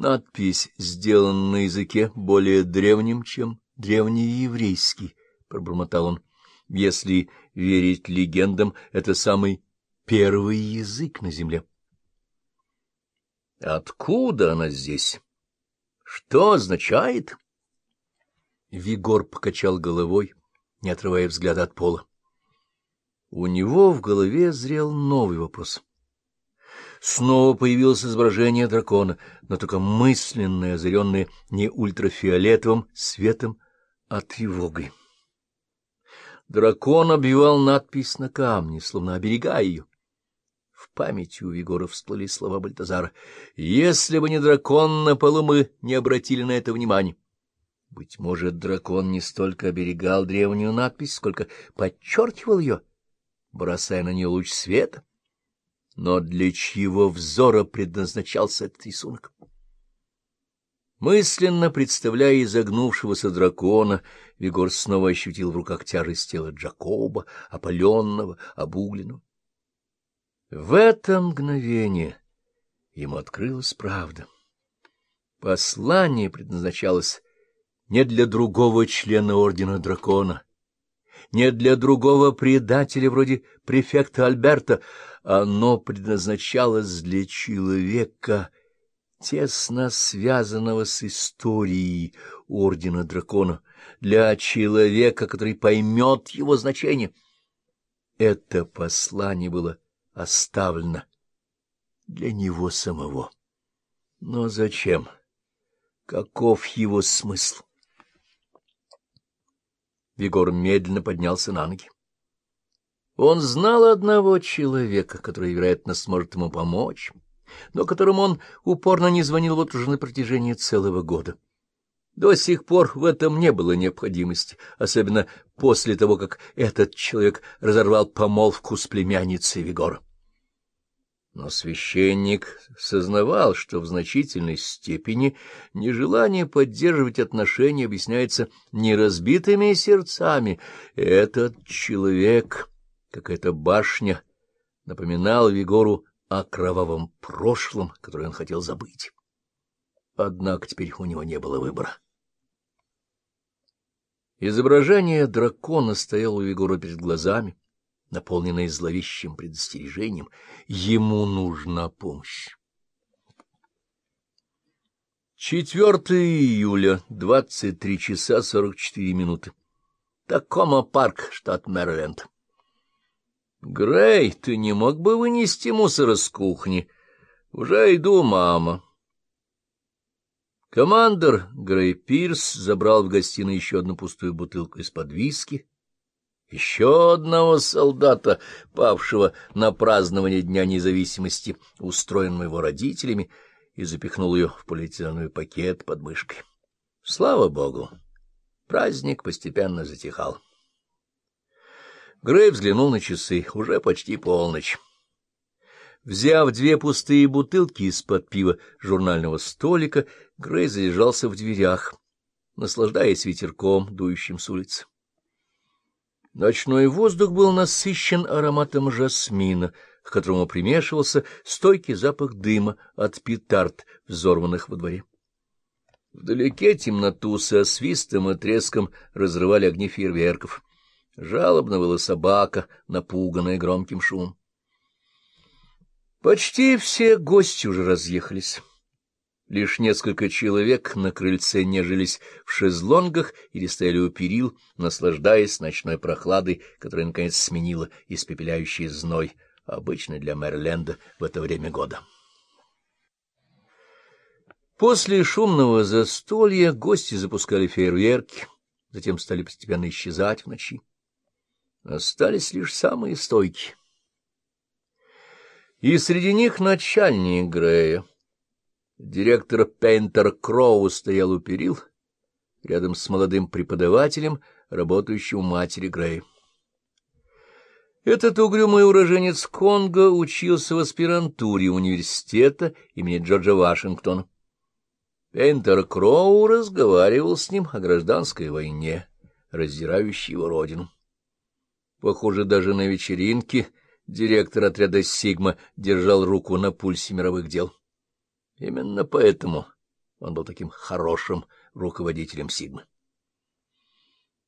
Надпись сделана на языке более древнем, чем древнееврейский, — пробормотал он. Если верить легендам, это самый первый язык на земле. Откуда она здесь? Что означает? Вигор покачал головой, не отрывая взгляда от пола. У него в голове зрел новый вопрос. Снова появилось изображение дракона, но только мысленное, озаренное не ультрафиолетовым светом, а тревогой. Дракон обвивал надпись на камне, словно оберегая ее. В памяти у Егора всплыли слова Бальтазара. «Если бы не дракон на полу, мы не обратили на это внимания». Быть может, дракон не столько оберегал древнюю надпись, сколько подчеркивал ее, бросая на нее луч света. Но для чьего взора предназначался этот рисунок? Мысленно представляя изогнувшегося дракона, Вигор снова ощутил в руках тяжесть тела Джакоба, опаленного, обугленного. В это мгновение ему открылась правда. Послание предназначалось не для другого члена Ордена Дракона, не для другого предателя вроде префекта Альберта, оно предназначалось для человека, тесно связанного с историей Ордена Дракона, для человека, который поймет его значение. Это послание было оставлено для него самого. Но зачем? Каков его смысл? Егор медленно поднялся на ноги. Он знал одного человека, который, вероятно, сможет ему помочь, но которому он упорно не звонил вот уже на протяжении целого года. До сих пор в этом не было необходимости, особенно после того, как этот человек разорвал помолвку с племянницей Вигора. Но священник сознавал, что в значительной степени нежелание поддерживать отношения объясняется неразбитыми сердцами. Этот человек, какая-то башня, напоминал Вигору о кровавом прошлом, которое он хотел забыть. Однако теперь у него не было выбора. Изображение дракона стояло у Вигора перед глазами наполненное зловещим предостережением. Ему нужна помощь. 4 июля, 23 часа 44 минуты. Такома парк, штат Мэриленд. Грей, ты не мог бы вынести мусор из кухни? Уже иду, мама. Командор Грей Пирс забрал в гостиной еще одну пустую бутылку из-под виски еще одного солдата, павшего на празднование Дня независимости, устроенного его родителями, и запихнул ее в полиэтиленовый пакет под мышкой. Слава богу! Праздник постепенно затихал. Грей взглянул на часы. Уже почти полночь. Взяв две пустые бутылки из-под пива журнального столика, Грей задержался в дверях, наслаждаясь ветерком, дующим с улицы. Ночной воздух был насыщен ароматом жасмина, к которому примешивался стойкий запах дыма от петард, взорванных во дворе. Вдалеке темноту со свистом и треском разрывали огни фейерверков. Жалобно была собака, напуганная громким шумом. Почти все гости уже разъехались. Лишь несколько человек на крыльце нежились в шезлонгах или стояли у перил, наслаждаясь ночной прохладой, которая, наконец, сменила испепеляющий зной, обычный для Мэриленда в это время года. После шумного застолья гости запускали фейерверки, затем стали постепенно исчезать в ночи. Остались лишь самые стойкие. И среди них начальник Грея. Директор Пейнтер Кроу стоял у перил, рядом с молодым преподавателем, работающим у матери Грея. Этот угрюмый уроженец Конго учился в аспирантуре университета имени Джорджа Вашингтона. Пейнтер Кроу разговаривал с ним о гражданской войне, раздирающей его родину. Похоже, даже на вечеринке директор отряда «Сигма» держал руку на пульсе мировых дел. Именно поэтому Он был таким хорошим руководителем Сигмы.